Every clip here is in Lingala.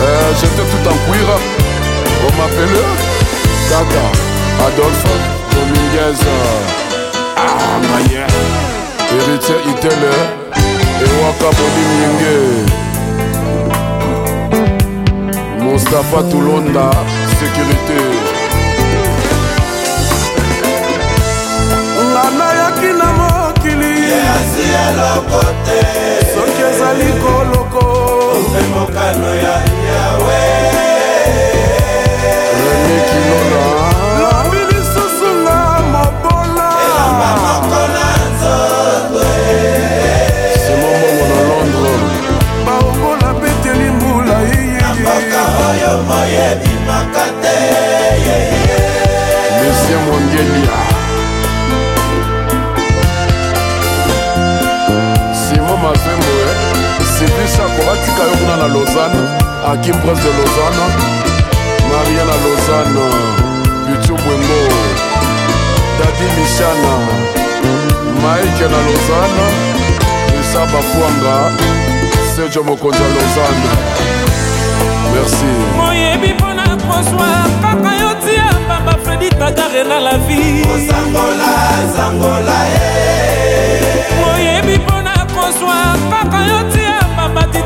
euh, j'étais tout en cuir. On m'appelait Tata Adolphe Dominguez. Ah, Maïe. Héritier Itele et Wakabodi Mingue. Mustafa Toulonda, sécurité. nayaki na mokili soki ezali kolo se mokano ya yawe lobi lisusu na mobola elamba moko na nzoto simomongo na londre baongola peteli mbula iyeyi na mboka oyo moyebi Hakim Prince de Lausanne, Mariana Lausanne, Pichu Bwengo, Dadi Mishana, Mike na Lausanne, Issa Bafuanga, Sergio Mokonza Lausanne. Merci. moyebi mpona françois kaka yotia pamba fredi tagare na la vie eh. moyebi mpona françois kaka yotia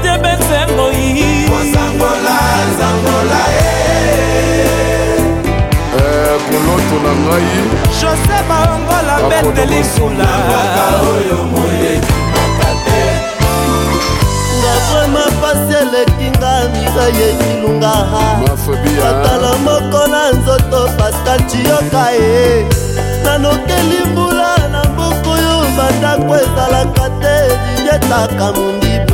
tembe nzengoi eh. eh, koloto na ngai jose baongola bete lisula ngavrema pasi eleki nga misai ekilunga atala moko na nzoto pascal tiyoka ye nanokeli mbula na mbuku yo bandako ezalaka te elingetaka mondiba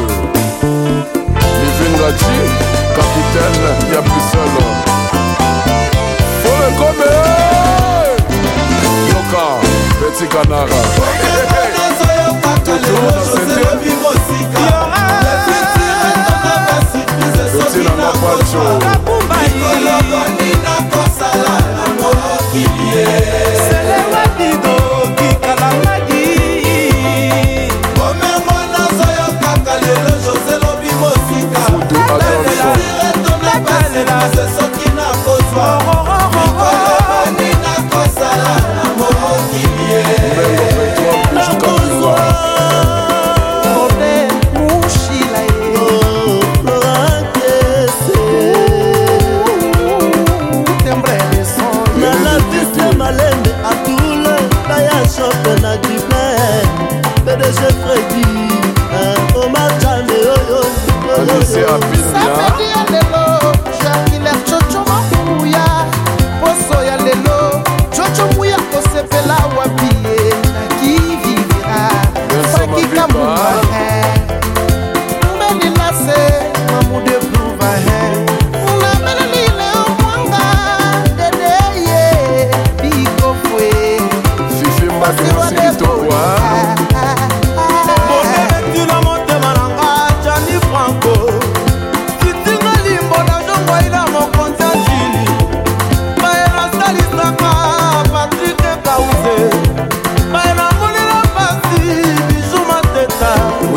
kanara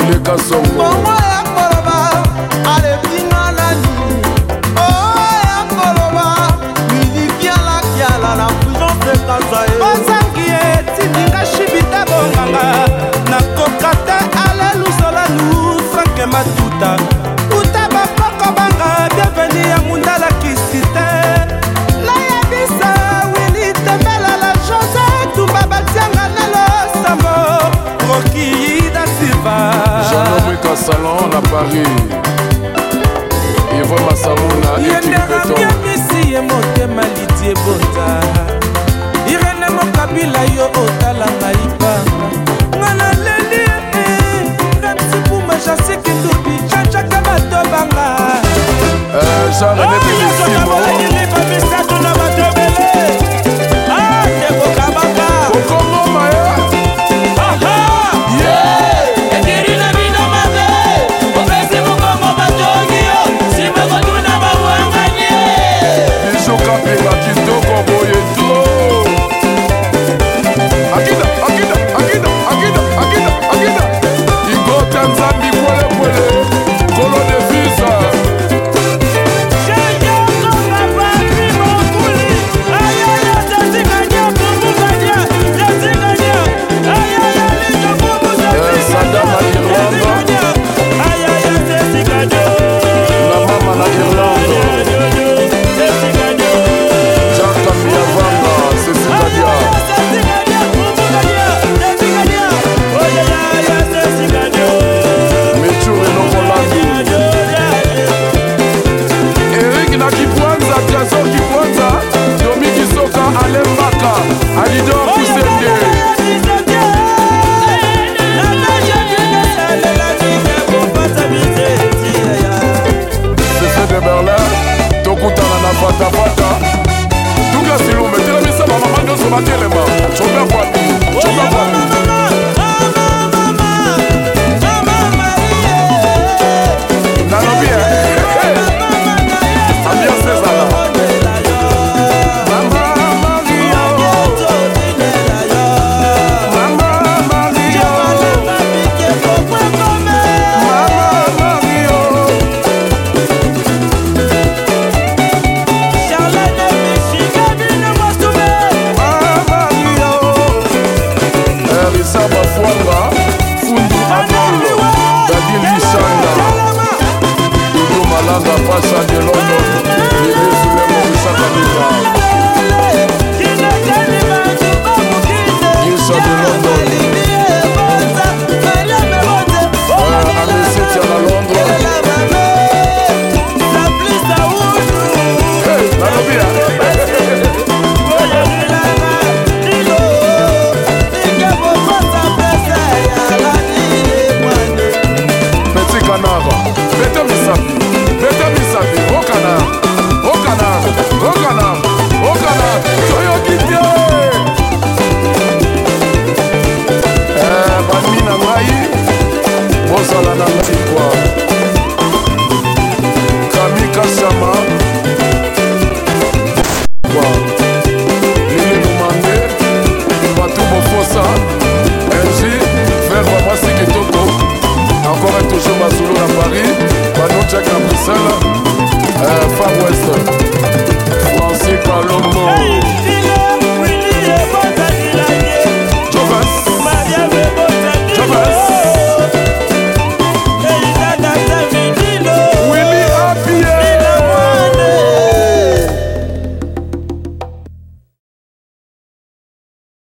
comunicação. Vamos lá. salon na paris ivre masamuna yenderamgamisi ye motema lidi ebota irene mokabila yo otalanga ipanga nga naleli raptibuma jasike